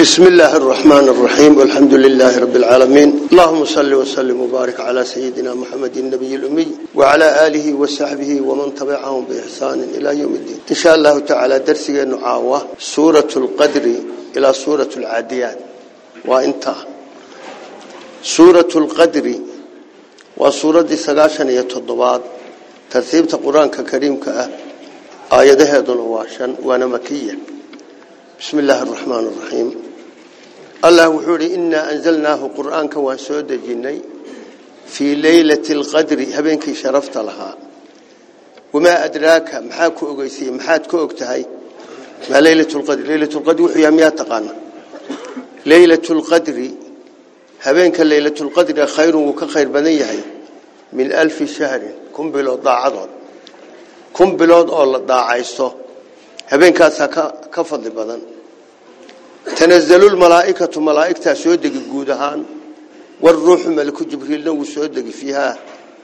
بسم الله الرحمن الرحيم والحمد لله رب العالمين. اللهم صل وسلم وبارك على سيدنا محمد النبي الأمي وعلى آله وصحبه ومن تبعهم بإحسان إلى يوم الدين. إن شاء الله تعالى درسنا نعاوة سورة القدر إلى سورة العاديات. وإنت. سورة القدر وسورة سقاشن يتضباط ترتيب القرآن كريم كأه آياتها دنواشا وأنا مكية. بسم الله الرحمن الرحيم. الله وحوري إنا أنزلناه قرآن كوان سود جني في ليلة القدر. هبينك شرفت لها. وما أدراك محاك أغيسي محاك أغتهي. ما ليلة القدر؟ ليلة القدر وحيا ميات تقانا ليلة القدر هبينك ليلة القدر خير وكخير بنيه من ألف شهر كم بلو ضاعضون كم بلو ضاعيسته habeenkaasaa ka fadli badan tanazalu lmalaa'ikatu malaa'igtaa soo degi guud ahaan waruuxu maliku jibriilna wuu soo degi fiihaa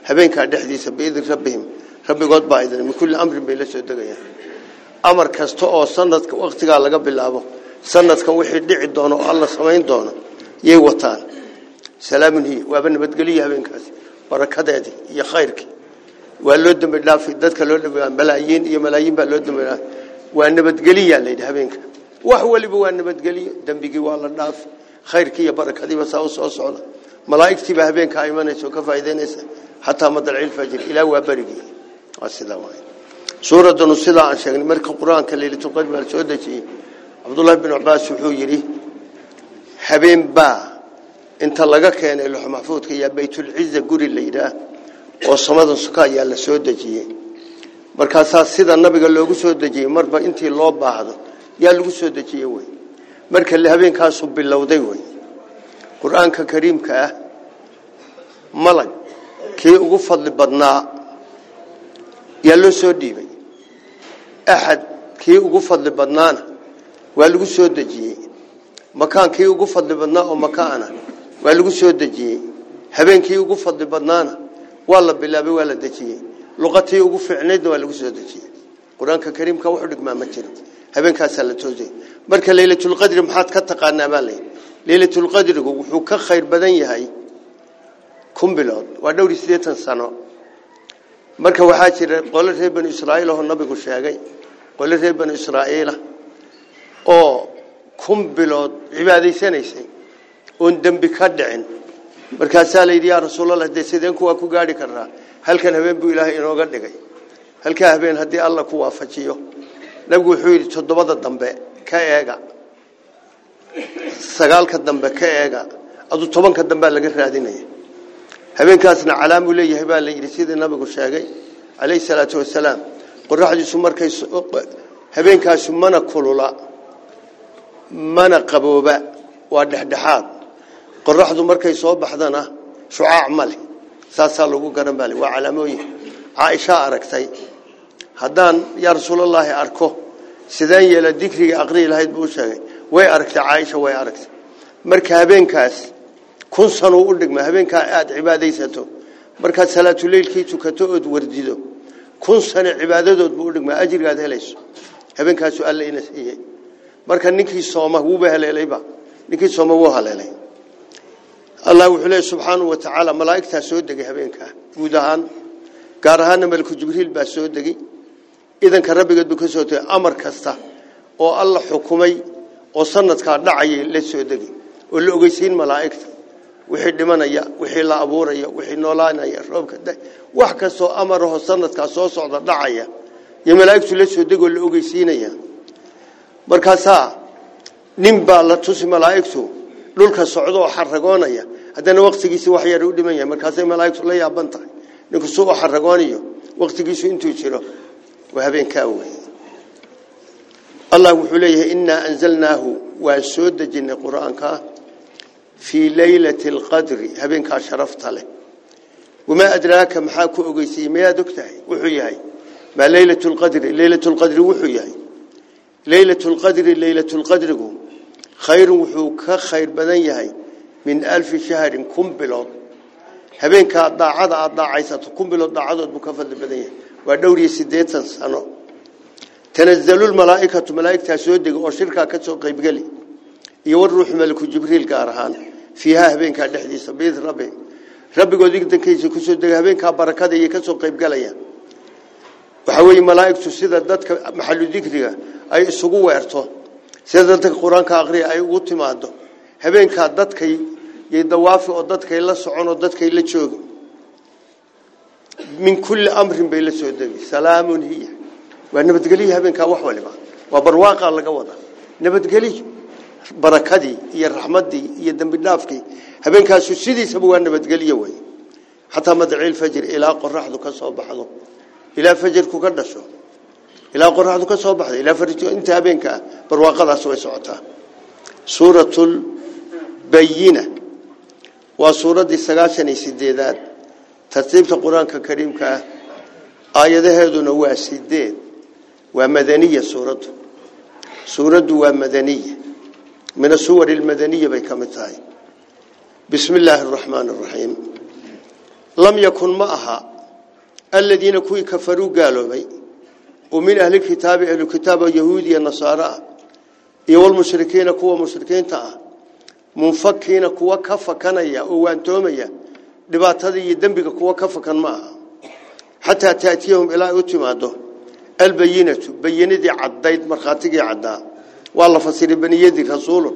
habeenkaa dhexdiisa biidni rabbihim rabbigood baa idin min kulli amrin bay la soo degayaan amar kasta oo sanadka waktigaa laga bilaabo sanadkan wixii dhici doono oo alla samayn doono yay wataan salaamun hiya waaba nabadgeliya habeenkaasi barakadeedii iyo khayrkii waa loo dambi dhaafi dadka loo dhabi malaayiin iyo malaayiin baa loo wax waliba waa nabadgeliyo dambigii waa la dhaaf. Khayrkii iyo barakadiiba saa u soo socda. Malaaigtiibaa habeenkaa imanaysa oo ka faa'idaynaysa xataa madalcilfajir ilaa waa berigii waa sidaa waay suuraddanu aan sheegnay marka qur'aanka leylatulqadr soo dejiyey cabdullaahi bin cubaas wuxuu yidhi habeen baa inta laga keenay lux maxfuudka yaa baytulciza guri la oo samada suka ayaa la soo dejiyey. Markaasaa sida nabiga loogu soo dejiyey marba intii loo baahdo yaa lagu soo dejiyey wey marka habeenkaasu bilowday wey qur'aanka kariimka ah malag kii ugu fadli badnaa yaa loo soo dhiibay. Axad kii ugu fadli badnaana waa lagu soo dejiyey. Makaan kii ugu fadli badnaa oo makaana waa lagu soo dejiyey. Habeenkii ugu fadli badnaana waa la bilaabay waa la dejiyey. Luqatii ugu fiicneedna waa lagu soo dejiyey. Quraanka kariimka wuxuu dhigmaa ma jiro leelatul qadr maxaad ka taqaanaa baa leey leelatul qadr wuxuu ka khayr badan yahay kumbilood waa dhowr 80 sano marka waxaa jira qolo reer bani israa'iil oo nabigu sheegay qolo reer bani israa'iil oo kumbilood cibaadeysanaysa oon dambi ka dhicin markaasaa la yidhi yaa rasuulallah dee sideen kuwaa ku gaari karnaa halkan habeen buu ilaahay inooga dhigay halkaa habeen haddii alla ku waafajiyo nabigu wuxuu yidhi toddobada dambe ka eega sagaalka dambe ka eega aduu tobanka dambea laga raadinaya habeenkaasna calaamuu leeyahay baa la yidhi sidii nabigu sheegay calayhi salaatu wasalaam qoraxdiisu markay habeenkaasu mana kulula mana qabooba waa dhexdhexaad qoraxdu markay soo baxdana shucaac ma leh saasaa lagu garan baa waa calaamooyin caaisha aragtay haddaan yaa rasuulallaahi arko sidaan yeela dikriga aqrii lahayd buu sheegay way aragtay caaisha way aragtay marka habeenkaas kun sano u dhigma habeenkaa aad cibaadaysato markaad salaatuleylkii tukato ood wardido kun sano cibaadadood buu u dhigmaa ajrigaad helayso habeenkaasu alla ina siiyey marka ninkii sooma wuuba haleelayba ninkii sooma wuu haleelay allah wuxuu leeyahay subxaanahu wa tacaala malaa'igtaa soo degay habeenkaa guud ahaan gaar ahaana malku jibriil baa soo degay idanka rabbigeed buu ka soo tegay amar kasta oo alla xukumay oo sanadkaa dhacayay la soo degay oo la ogeysiin malaa'igta wixii dhimanaya wixii la abuuraya wixii noolaanaya roobka wax kastoo amaraho sanadkaa soo socda dhacaya iyo malaa'igtu la soo degoo la ogeysiinaya markaasaa nin baa la tusi malaa'igtu dhulka socdo oo xaragoonaya haddana waqtigiisi wax yar u dhiman yahay markaasay malaa'igtu la yaaban tahay ninku soo u xaragoonayo waqtigiisu intuu jiro وهبين كأوي الله وحليه إنا أنزلناه وسود جن القرآن في ليلة القدر. هبين شرفت له وما أدراك محاك أجيسي ما دكتاي وحياي ما ليلة القدر. ليلة القدر وحياي ليلة القدر ليلة القدر خير وحوك خير بنيهاي من ألف شهر كم بلاد هبين كضاعة ضاعة عيسى كنبلو بلاد ضاعة بكفل بنيه ودوري سديتان سنة. تنزل الملائكة ملائكة سودة وشركة كتسو قيب قلي يور روح ملك جبريل قارهان. فيها هبين كان لحديث بيض ربي. ربي قد يقدن كيسي كسودة هبين كان بركة يكتسو قيب قلي وحوي ملائكة سيدة دات محل ذكرها. أي سقو ويرتو. سيدة القرآن كأغري أي قطمة هبين كان دات كي يدوافي ودات كي لسعون ودات كي لتشوغي من كل أمر بين السودان سلام هي. ونبت قليه هبنك وحوى لبا وبرواقة الله قوضا نبت بركة دي يا الرحمة دي يا الدنب النافكي هبنك سيدي سبوا نبت قليه وي. حتى مدعي الفجر إلى قرح ذو كسوا بحضو إلى فجر كقدسو إلى قرح ذو كسوا بحضو إلى فجر انت هبنك برواقة الله سوى سعطا سورة البينة. وسورة السقاشة نسيدي ذات tartiibta qur-aanka kariimka ah aayadaheeduna waa sideed waa madaniya suuraddu suuraddu waa madaniya min asuwar almadaniya bay ka mid tahay bismi illaahi araxmaani araxiim lam yakun ma aha aladiina kuwii kafaruu gaaloobay oo min ahli kitaabi ahlukitaaba yahuudiya nasaaro ah iyo walmushrikiina kuwa mushrikiinta ah munfakiina kuwa ka fakanaya oo waantoomaya dhibaatada iyo dembiga kuwa ka fakan ma aha xataa taatiyahum ilaa ay u timaado albayinatu bayinadii caddayd markhaatigii caddaa waa la fasiray baniyadii rasuulun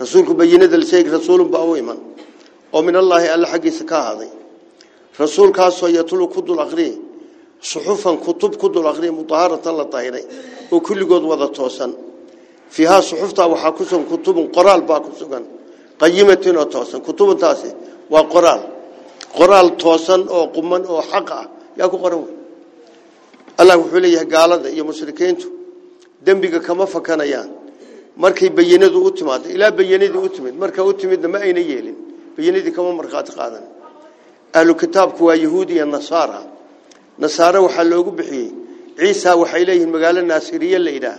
rasuulku bayinada la sheegi rasuulun baa u iman oo min allaahi alla xaggiisa ka ahaaday rasuulkaasoo yatlu ku dul aqriyi suxufan kutub ku dul aqriyi mudaharatan la dahiray oo kulligood wada toosan fiihaa suxuftaa waxaa ku sugan kutubun qoraal baa ku sugan qayimatin oo toosan kutubuntaasi waa qoraal qoraal toosan oo quman oo xaq ah yaa ku qoran allah wuxuu leeyahay gaalada iyo mushrikiintu dembiga kama fakanayaan markay bayinadu u timaado ilaa bayinadii u timid marka u timidna ma ayna yeelin bayinadii kama markhaati qaadan ahlu kitaabku waa yahuudi iyo nasaara nasaare waxaa loogu bixiyey ciisa waxay leeyihiin magaalo naasiriye la yidhaah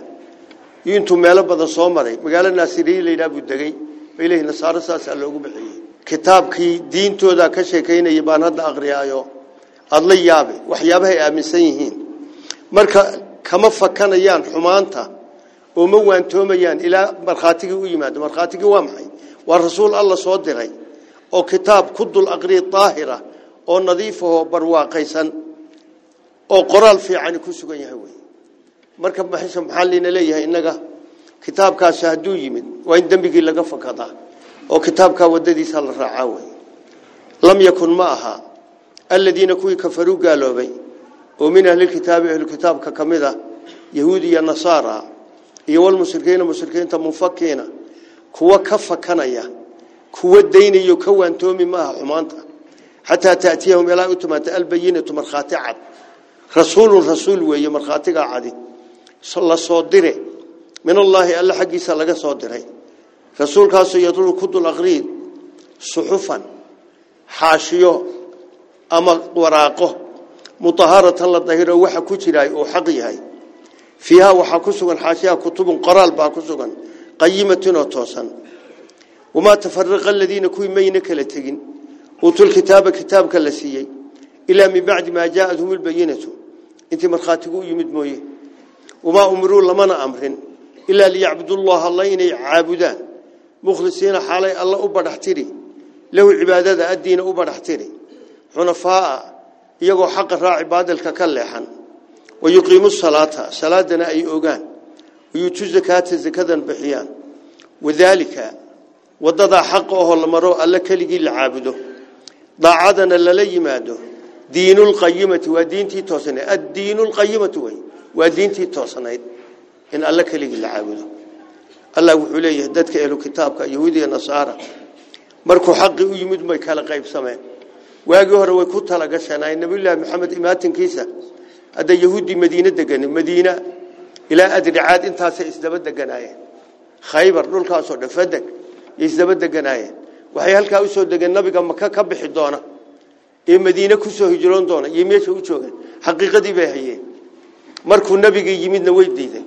intuu meelo badan soo maray magaalo naasiriye la yidhaah buu degey bay leeyihin nasaare saasaa loogu bixiyey kitaabkii diintooda ka sheekaynaya baan hadda aqriyaayo aada la yaabe waxyaabahay aaminsan yihiin marka kama fakanayaan xumaanta oo ma waantoomayaan ilaa markhaatigii u yimaado markhaatigii waa maxay waa rasuul alla soo diray oo kitaab ku dul aqriya daahira oo nadiifahoo barwaaqaysan oo qoraal fiicani ku sugan yahay wey marka maxaa liina leeyahay innaga kitaabkaasi hadduu yimid waa in dembigii laga fakadaa oo kitaabkaa wadadiisa la raacaa wey lam yakun ma aha aladiina kuwii kafaruu gaaloobay oo min ahlilkitaabi ahlukitaabka ka mid a yahuudi iyo nasaara iyo walmushrikiina mushrikiinta munfakiina kuwa ka fakanaya kuwa daynayo ka waantoomi maaha xumaanta xataa taatiyahum ilaa u timaata albayinatu markhaati cad rasuulun rasuul weeye markhaatigaa cadi la soo dire min allaahi alla xaggiisa laga soo diray رسول كاس يدل كتب الأغريب صحفا حاشيو أما وراقه مطهرة الله ظهير وح كتيراي وحقيهاي فيها وح كسوغن حاشيا كتب قرال با كسوغن قيمة وتوسن وما تفرق الذين كوي مينك لتجن وطول كتاب كتاب كلاسيي إلا من بعد ما جاءتهم البينة. أنت مرخاتكو يمد مويه. وما أمروا لمن أمرين. إلا ليعبدوا الله الله إني عابدان caabudaan mukhlisiina xaalay alla u badhax tiri lahu cibaadada addiina u badhax tiri xunafaaa iyagoo xaqa raaci baadilka ka leexan wayuqiimu salaata salaadana ay ogaan wayuutu zakaata zakadan bixiyaan wadaalika wadadaa xaqa ohoo la maro alla keligii la caabudo daacadana lala yimaado diinulqayimati waa diintii toosanayd allah wuxuu leeyahay dadka ehlu kitaabka yahuudiya nasaara markuu xaqii u yimid bay kala qaybsameen waagii hore way ku talagashanaayeen nabiyullaahi maxamed imaatinkiisa hadda yahuuddii madiine degan madiina ilaa adricaad intaasay isdaba deganaayeen khaybar dhulkaasoo dhan fadeg iyo isdaba deganaayeen waxay halkaa usoo degeen nabiga maka ka bixi doona ee madiine kusoo hijroon doona iyo meesha u joogeen xaqiiqadii bay hayeen markuu nabigii yimidna way diideen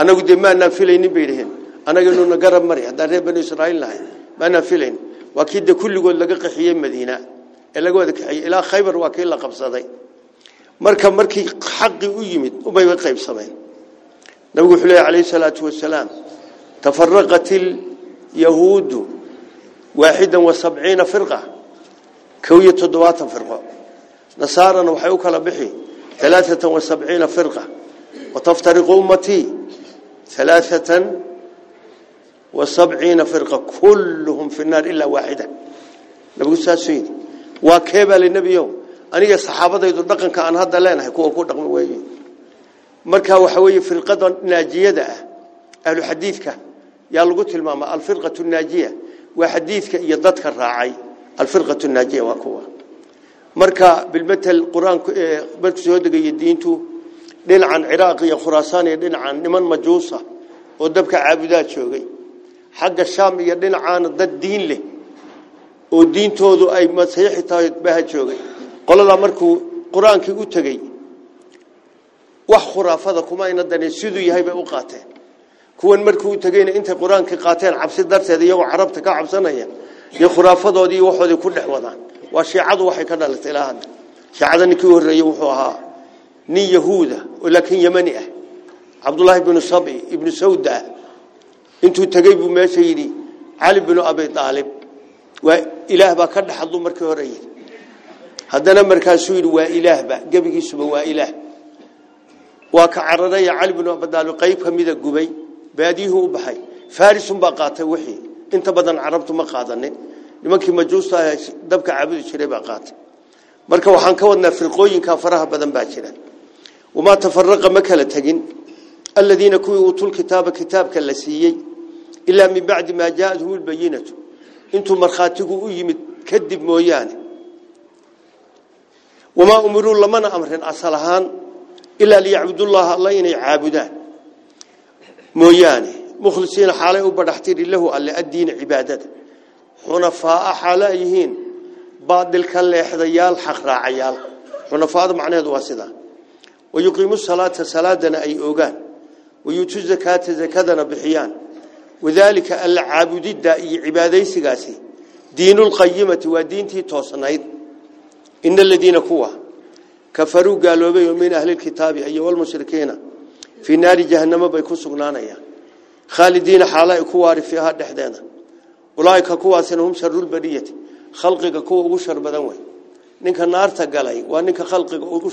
anagu dee maanaan filaynin bay dhaheen أنا جنون نجرب مري هذا بن إسرائيل لاين بنا فيلين. وأكيد كل يقول لقى حي مدينة. إلا جود إلا خيبر وأكيد لقى بصدي مركب مركي حق ويمد. وما يبقى بصمين نقول حلي عليه سلامة والسلام. تفرقت اليهود واحدا وسبعين فرقة. كوية دوات فرقة. نصارى وحيوك لبحي ثلاثة وسبعين فرقة. وتفترق أمتي. ثلاثة وسبعين فرقة كلهم في النار إلا واحدة. نبي ساسين وكيف للنبي يوم. أنا يا صحابة إذا دقن كأن هذا لنا هيكون كود دقن ويجي. مركها وحوي في القضاء ناجية ده. أهل حديثك يا لقط الماما الفرقة الناجية. وحديثك يضطك الراعي. الفرقة الناجية وقوة مركا بالمثل القرآن بنت سهودك إيه، يدينتو. دين عن عراقي يا خراسان يدين عن نمن مجوسة. ودبك عابدات شوقي. Oo diintoodu ay masiixi tahay baa joogay qolada markuu quraankii u tagay wax khuraafada kuma ayna daneen siduu yahay bay u qaateen kuwan markuu u tagayna intay quraankii qaateen cabsi darteed iyagoo carabta ka cabsanaya iyo khuraafadoodii waxoodii ku dhex wadaan waa shiicadu waxay ka dhalatay ilaa hadda shiicada ninkii horreeyey wuxuu ahaa nin yahuuda oo laakiin yamani ah cabdullaahi binu sabi ibnu sawda ah intuu tegey buu meesha yidhi cali binu abi aalib waa ilaah baa ka dhex hadluu markii hore yidhi haddana markaasuu yidhi waa ilaahba gebigiisuba waa ilaah waa ka cararaya cali binu abi aalib qayb ka mida gubay baadiyuhu u baxay farisun baa qaatay wixii inta badan carabtu ma qaadanin nimankii majuusta ah dabka caabudi jiray baa qaatay marka waxaan ka wadnaa firqooyinka faraha badan baa jira wama tafaraqa ma kala tagin الذين كوي أوتوا الكتاب كتابك اللسيي إلا من بعد ما جاءت هو البينة. أنتم مرخاتكوا أيمت كذب موياني. وما أمروا لمن أمر أصلهان إلا ليعبدوا الله الله إني عابدان موياني. مخلصين حاله وبرحتير الله اللي أدين عبادته حنفاء حاليهين. بعض الكل يحضيال حقر عيال حنفاء معناه واسدا ويقيم الصلاة صلاة أي أوقات salaata salaadana ay ogaan wayuutu zakaata zakadana bixiyaan wadaalika alla caabudidda iyo cibaadaysigaasi diinulqayimati waa diintii toosnayd ina aladiina kuwa kafaruu gaaloobay oo min ahlilkitaabi iyo walmushrikiina fii naari jahannamo bay ku sugnaanayaan khaalidiina xaala ay ku waari fiiha dhexdeeda ulaaika kuwaasina hum sharulbariyati khalqiga kuwa ugu shar badan wey ninka naarta galay waa ninka khalqiga ugu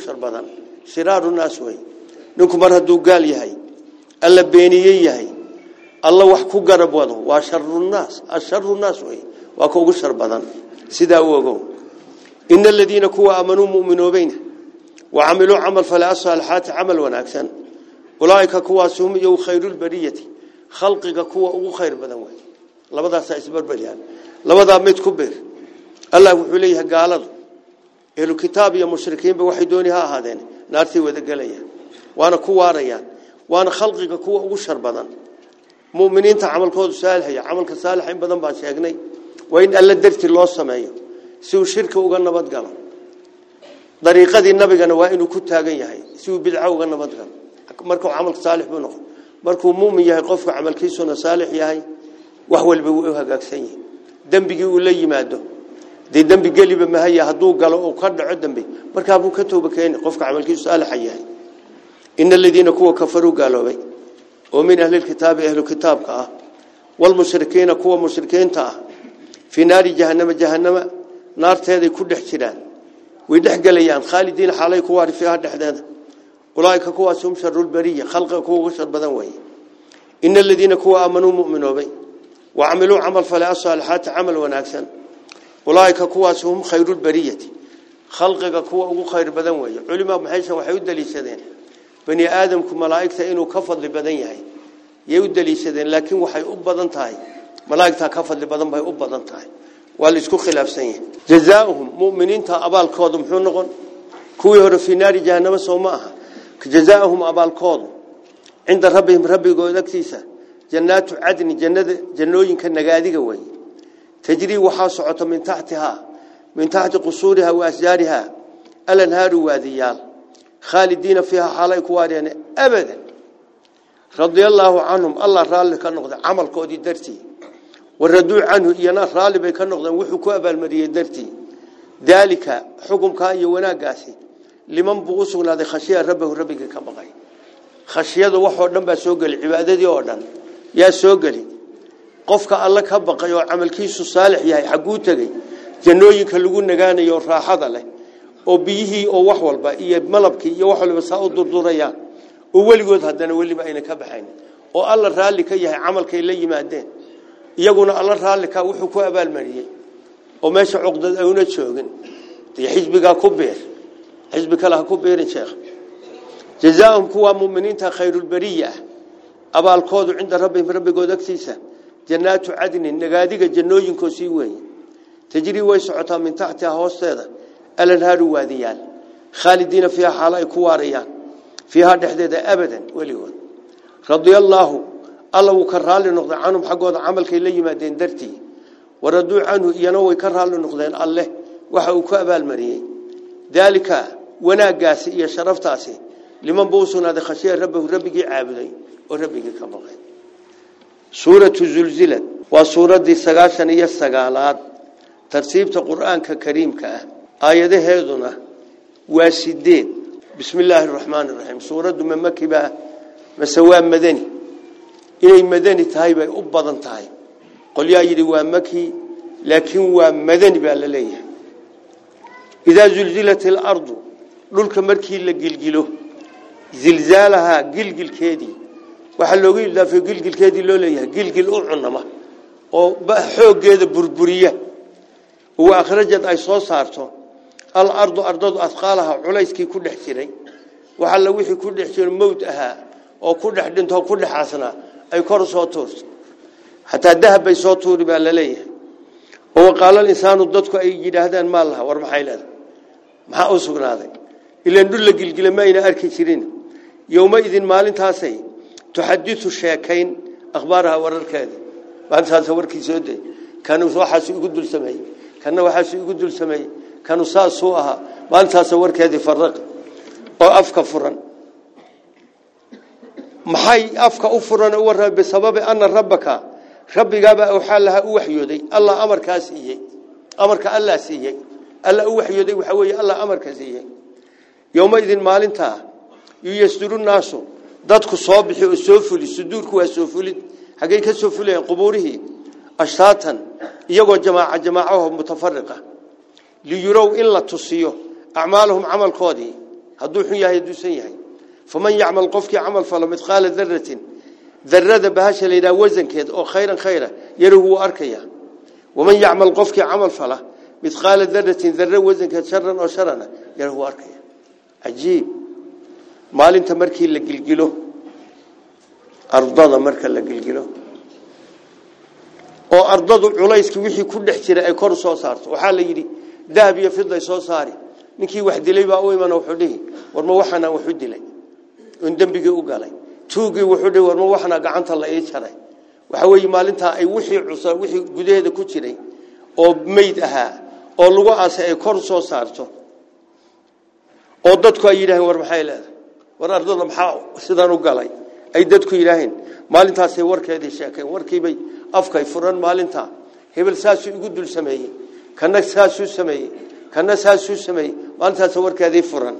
alla beeniye yahay alla wax ku garab wado waa sharunaas asharu naas wey waa ka ugu shar badan sidaa u ogow ina aladiina kuwa aamanuu mu'minoobayna وعملوا عمل فلا صالحات عمل وناكسن. أولئك كوا سهم يو خير البرية. خلقك كوا أو خير بدن وين لبدا سيسبر بليان. لبدا ميت كبر الله وحليه قال إلو كتاب يا مشركين بوحدونها هذين. نارتي وذقليا وأنا خلقك كوا أو شر بدن مؤمنين تعمل كود صالح يا عمل كصالح بدن باشيغني وين ألا درت الله سمايه سو inuu ku taagan yahay si uu bidca uga nabad galo markuu camal saalix buu noqon markuu muumin yahay qofka camalkiisuna saalix yahay wax walba uu u hagaagsan yahay dambigii uu la yimaado dee dembi geliba mahaya hadduu galo oo ka dhaco dembi markaa buu ka tooba keeni qofka camalkiisu saalixa yahay إن الذين كوا كفروا قالوا بي. ومن أهل الكتاب أهل الكتاب والمشركين كوا مشركين في نار جهنم جهنم نار تهدي كل احتلال. ويدح قليان. خالدين حالي كوا رفيا هذا أولئك كوا سهم شر البرية. خلق كوا غشر بذنوي إن الذين كوا آمنوا مؤمنوا بي. وعملوا عمل فلا صالحات عمل وناكسا أولئك كوا سهم خير البرية. خلق كوا غو خير بذنوي علماء محيشة وحيود دليسة دينه u daliishadeen laakiin waxay u badan tahay malaa'igta ka fadli badan bay u badan tahay waa la isku khilaafsan yahay jazaa'uhum mu'miniinta abaalkoodu muxuu noqon kuwii hore fi naari jahannama soo ma aha jazaa'uhum abaalkoodu cinda rabbihim rabbigood agtiisa jannaatu cadni jannada jannooyinka nagaadiga way tajrii waxaa socota min taxtihaa min taxti qusuuriha wa asjaariha alanhaaru waadiyaal allaahu canhum allah raalli ka noqday camalkoodii dartii waraduu canhu iyana raalli bay ka noqdeen wuxuu ku abaalmariyey dartii daalika xukumkaa iyo wanaaggaasi liman buu u sugnaaday khashiya rabbahu rabbigii ka baqay khashiyada waxoo dhan baa soo geli cibaadadii oo dhan yaa soo geli qofka alla ka baqay oo camalkiisu saalix yahay xaguu tagay jannooyinka lagu nagaanayo raaxada oo biyihii oo wax walba iyo malabkii iyo wax walba saa u durdurayaan oo weligood haddana weliba ayna ka baxayn oo alla raalli ka yahay camalkay la yimaadeen iyaguna alla raalli ka wuxuu ku abaalmariyey oo meesha cuqdad ayna joogin dee xisbigaa ku beer xisbi kale ha ku beerin sheekh jazaahum kuwa muuminiinta khayrulbariya abaalkoodu cinda rabbihim rabbigood agtiisa jannaatu cadnin nagaadiga jannooyinkoo sii weeye tajrii way socotaa min taxtiha hoosteeda ay ku waarayaan fiiha dhexdeeda abadan weligood radia allaahu alla wuu ka raalli noqday canhum xaggooda camalkay la yimaadeen dartii waraduu canhu iyana way ka raalli noqdeen alleh waxa uu ku abaalmariyey daalika wanaaggaasi iyo sharaftaasi liman buu u sugnaaday khashiya rabbahu rabbigii caabuday oo rabbigii ka baqay suuratu waa suuraddii sagaashan iyo sagaalaad tartiibta qur-aanka kariimka ah آياته هذونا. واسدين. بسم الله الرحمن الرحيم. سورة دم مكة بها. مسواء مدني. إلي مدني تهيب أبضا تهيب قل يا إلي وامكي لكن وامدني بألا ليه إذا زلزلت الأرض. للك مركي إلا قلقله زلزالها قلقل كيدي. وحلو قيل لا في قلقل كيدي لو ليه. قلقل أعنما وحوق كيدي بربرية. وأخرجت أي صوصارتو الأرض أرض أثقالها عليس كي كل حسيني وحلا وحي كل حسين موت أها. أو كل حدين تو كل حسنة أي كار صوتور حتى ذهب بي صوتور بالليه هو قال الإنسان ضدك أي جد هذا المالها ورم حيله ما أوصقنا ذي إلا نقول لك الجلماء إن أرك حسين يوم إذن مال تحسين تحدث الشياكين أخبارها ورر كذي بعد هذا ورك كانوا صاحس يقدر السماء كانوا صاحس يقدر السماء warkeedii faraq oo afka furan maxay afka u furan u warramay bisababi anna rabbaka rabbigaaba waxaa laha u waxyooday allah amarkaa siiyey amarka allah siiyey alla u waxyooday waxa weeye allah amarka siiyey yowmaidin maalintaa yuyasduru naasu dadku soo bixi oo soo fuli suduurku waa soo fulid xaggay ka soo fulayeen ليروا إلا تصيوا أعمالهم عمل قادي هذو حيا يدوسين يعني فمن يعمل قفك عمل فلا مثقال ذرة. ذرة بهاش اللي دا وزن كده أو خيرا خيرا. يروه أركيا. ومن يعمل قفك عمل فلا مثقال ذرة. ذرة وزن كده شرا أو شرا. يروه أركيا. عجيب. مال أنت مركي اللي جلجله أرضنا مركي اللي جلجله أو أرضه عليه سكويه كل احترام أي كرسوسارت وحاله يدي dahab iyo fiday soo saari. Ninkii wax dilay baa u iman wuxuu dhihi war ma waxaana wax u dilay? In dambigii u galay. Tuugii wuxuu dhihi war ma waxaana gacanta la ii waxa weeye maalintaa ay wixii cusa wixii gudaheeda ku jiray oo meyd ahaa oo lagu aasay ay kor soo saarto oo dadku ay yidhaaheen war maxay war ardada maxaa sidan u galay? Ay dadku yidhaaheen maalintaasay warkeedii sheekeen warkiibay afkay furan maalintaa hebel saasuu igu dul sameeyey kana saasuu sameeyey kana saasuu sameeyey maalintaas warkeedii furan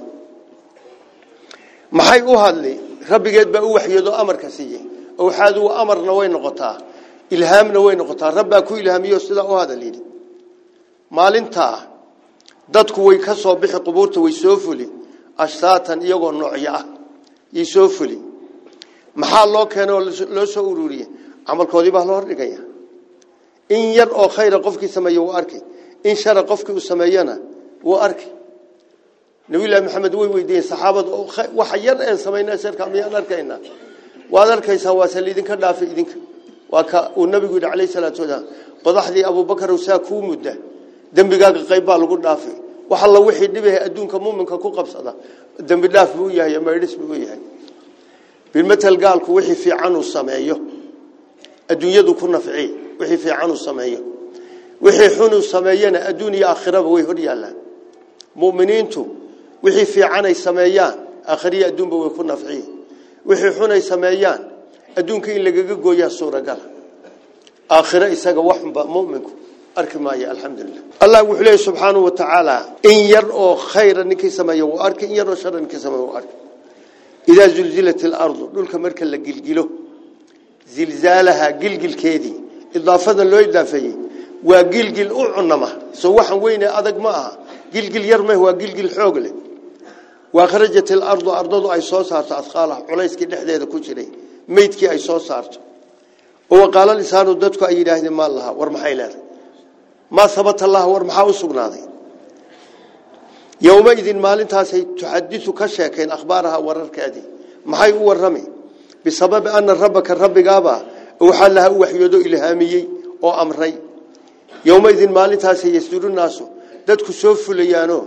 maxay u hadli rabbigeed baa u waxyoodo amarka siiyey oo waxaad u amarna way noqotaa ilhaamna way noqotaa rabbaa ku ilhaamiyo sidaa u hadal yidhi maalintaa dadku way ka soo bixi qubuurta way soo fuli ashtaatan iyagoo noocyo ah yay soo fuli maxaa loo keenay oo loo soo ururiyey camalkoodii baa loo hordhigaya in yar oo khayra qofkii sameeye wuu arkay in shara qofkii uu sameeyana wuu arkay nabiyullaahi maxamed way weydiiyeen saxaabadu waxa yar een samaynaa sharka miyaan arkaynaa waad arkaysaan waase laidinka dhaafay idinka waa ka uu nabigu yidhi calayhi salaatu wasalaam qodaxdii abubakar saa kuu mudda dembigaaga qayb baa lagu dhaafay wax alla wixii dhibahay adduunka muuminka ku qabsada dembi dhaaf buu yahay maydhis buu yahay bilmatal gaalku wixii fiican uu sameeyo adduunyadu ku nafci wixii fiican uu sameeyo وحي حنو سمايان الدنيا آخرها الله. مؤمنين تو وحي في عاني سمايان آخرية الدنبا ويكون نفعي وحي حنو سمايان الدنكا إن لقاقوا يا سورة قال. آخرة إساقا وحبا مؤمنكو. أركمايا الحمد لله. الله وحليه سبحانه وتعالى إن يرؤ خيرا نكي سماي وأرك إن يرؤ شر نكي سماي وأرك إذا زلزلت الأرض نقول لولك مركا لقلقلو زلزالها قلقل كيدي. إضافة لو إضافة waa gilgil u cunama soo waxan weyne adag ma aha gilgil yar mah waa gilgil xoog leh waa kharajat ilardu ardadu ay soo saarto adqaalaha culayskii dhexdeeda ku jiray meydkii ay soo saarto oo qaala lisaanu dadku ay yidhaahdeen maa laha war maxay leedahay maa habata laha war maxaa u sugnaaday yowmaidin maalintaasay tuxadisu ka sheekeen akhbaaraha wararkeedii maxay u warrami bisababi ana rabbaka rabbigaaba waxaa laha waxyoodo ilhaamiyey oo amray yowmaidin maalintaasay yasdurunaasu dadku soo fulayaano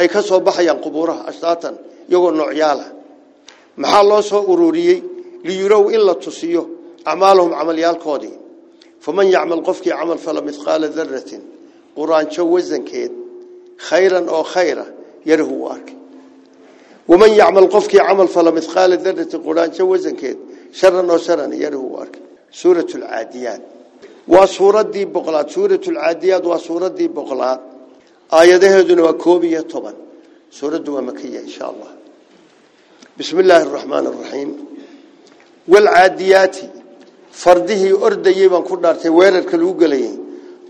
ay ka soo baxayaan qubuuraha ashtaatan iyagoo noocyaala maxaa loo soo ururiyey liyurow in la tusiyo acmaalahum camalyaalkoodii faman yacmal qofkii camal fala midqaala daratin quraanjo wasankeed khayran oo khayra yarahu u arkay waman yacmal qofkii camal fala midqaala daratin quraanjo wasankeed sharan oo sharan yarahu u arkay suurat lcaadiyaat وصورة دي بقلات سورة العاديات وصورة دي بقلات آياته دون وكوبية طبعا سورة دوا مكية إن شاء الله بسم الله الرحمن الرحيم والعاديات فرده أرد يبان كرنارته ويرك الوقلين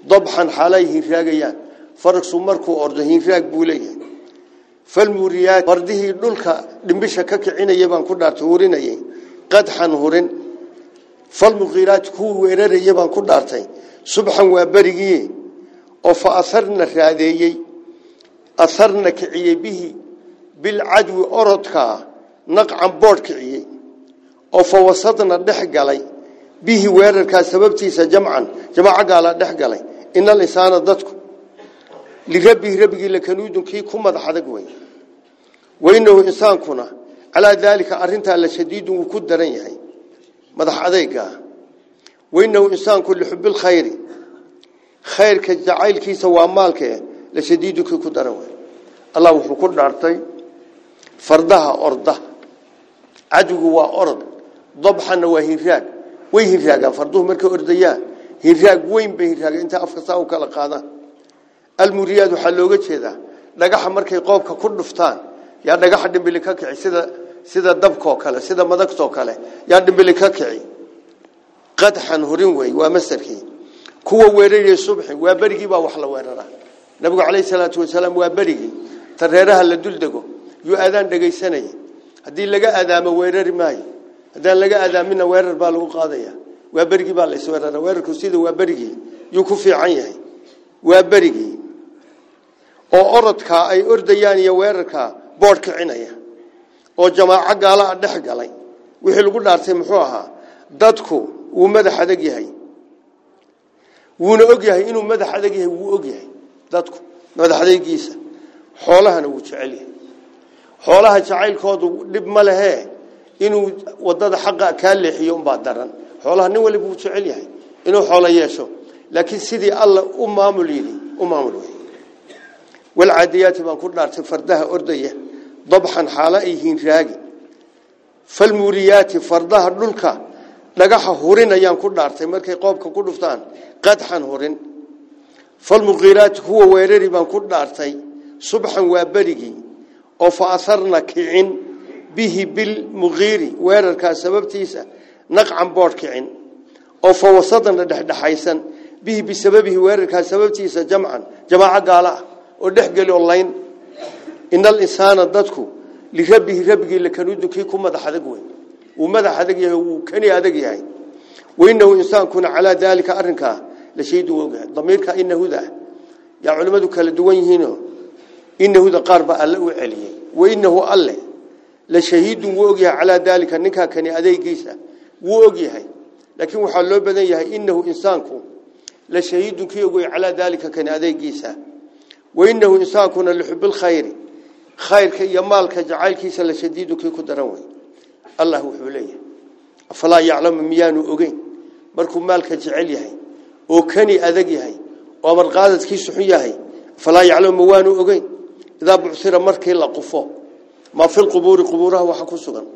ضبحا حاليه فياقيان فرق سمركو أرده فياق بوليين فالمريات فرده نلخ لنبشا ككعين يبان كرنارته ورينيين قدحا هورين فالمغيرات كو ويرر يبان كو دارتين سبحان وبرغي أو فاثرنا راديي أثرنا كعيي به. بالعدو اوردكا نقع بورد كعيي أو فوسطنا دخغلي به ويرركا سببتيسا جمعا. جماعة قالا دخغلي إن الإنسان ددك لربي ربي لكنودن كي كمدخ حدق وين. وإنه إنسان كنا. على ذلك ارنتا لشديد وكدرن يحيي kii ku daran wey allah wuxuu ku dhaartay fardaha orda cadwigu waa orod dabxana waa hinraag way hinraagaan farduhu markay ordayaan hinraag weyn bay hinraagaan inta afka saa u kala qaadaan almuriyaad waxaa looga jeedaa dhagaxa markay qoobka ku dhuftaan yaa dhagaxa dhimbili ka kici sida sida dabkoo kale sida madagtoo kale yaa dhimbili ka kici qadxan hurin wey waa masarkii kuwa weeraraya subxi waa berigii baa wax la weeraraa nabigu calayhi salaatu wasalaam waa berigii tareeraha la duldego yuu aadaan dhegaysanaya haddii laga aadaamo weerari maayo haddaan laga aadaamina weerar baa lagu qaadaya waa berigii baa lays weerara weerarku sida waa berigii yuu ku fiican yahay waa berigii oo orodkaa ay ordayaan iyo weerarkaa boodh kicinaya oo jamaaco gaala dhex galay wixii lagu dhaartay muxuu ahaa dadku wuu madax adag yahay wuuna og yahay inuu madax adag yahay wuu og yahay dadku madax adeegiisa xoolahana wuu jecel yahay xoolaha jacaylkoodu dhib ma lehee inuu wadada xaqa kaa leexiyo unbaa daran xoolaha nin waliba wuu jecel yahay inuu xoolo yeesho laakiin sidii alla u maamul yidhi u maamul wey walcaadiyaati baan ku dhaartay fardaha ordaya dabxan xaalo ay yihiin raagi falmuuriyaati fardaha dhulka dhagaxa hurin ayaan ku dhaartay markay qoobka ku dhuftaan qadxan hurin falmuqiiraati kuwa weerari baan ku dhaartay subxan waa berigii oo fa asarna kicin bihi bilmuqiiri weerarkaa sababtiisa naqcan boodh kicin oo fa wasadna dhexdhexaysan bihi bisababihi weerarkaa sababtiisa jamcan jamaaco gaala ah oo dhexgeli oo layn kii ku madax adag wey wuu madax adag yahay wuu kani adag yahay wainahu insaankuna calaa daalika arinkaa la shaydu ogyahay damiirka inahuda yaa culimmadu kala duwan yihiino inahuda qaar baa alle u celiyey wainahu alle la shahiidun wuu ogyahay calaa daalika ninkaa kani adeegiisa wuu ogyahay laakiin waxaa loo badan yahay inahu insaanku la shahiidun kii ogyahay calaa daalika kani adeegiisa wainahu insaankuna lixubilkhayri خير كي يمال كجعل كيس الله شديد وكي دروي الله هو حوليه فلا يعلم ميان وقين مركم مالك كجعل يهي. وكني أذق يهي. ومر كيس حي فلا يعلم موان وقين إذا بعثر مركي إلا قفو. ما في القبور قبوره وحكو سغن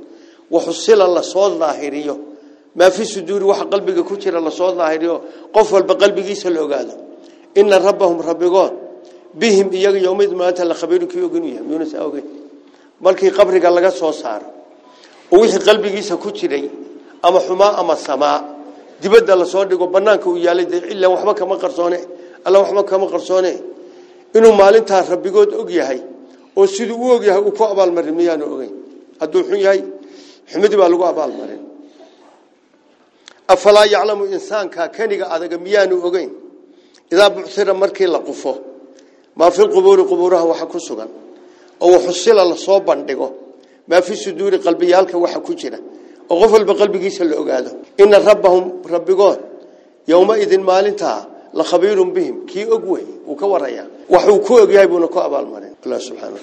وحصل الله صوت ظاهريه ما في صدور وح قلبك كتير الله صوت ظاهريه قفل بقلبك يسل عقاده إن ربهم ربي قاد bihim iyaga yowmid maanta la khabiiru kii yahay yuunus ogeyn markii qabriga laga soo saaro oo wixii qalbigiisa ku jiray ama xumaa ama samaa dibadda la soo dhigo banaanka uu yaalay ilaa waxba kama qarsoone alla waxba kama qarsoone. Inuu maalintaa rabbigood og yahay oo siduu u og yahay uu ku abaalmarin miyaanu ogeyn. Hadduu xun yahay xumidii baa lagu abaalmarin. Afalaa yaclamu insaanka kaniga adaga miyaanu ogeyn? Idaa bucira markii la qufo ما في القبور قبورها وحكوسها أو حصل على صوب ما في سدور قلبي يالك وحكوسها أغفل بقلبي جيس الأجاده إن ربهم رب قاد يومئذ ما لنتها لخبير بهم. كي أقوي وكوريا. وحكوا جايبونك أبا المرين الله سبحانه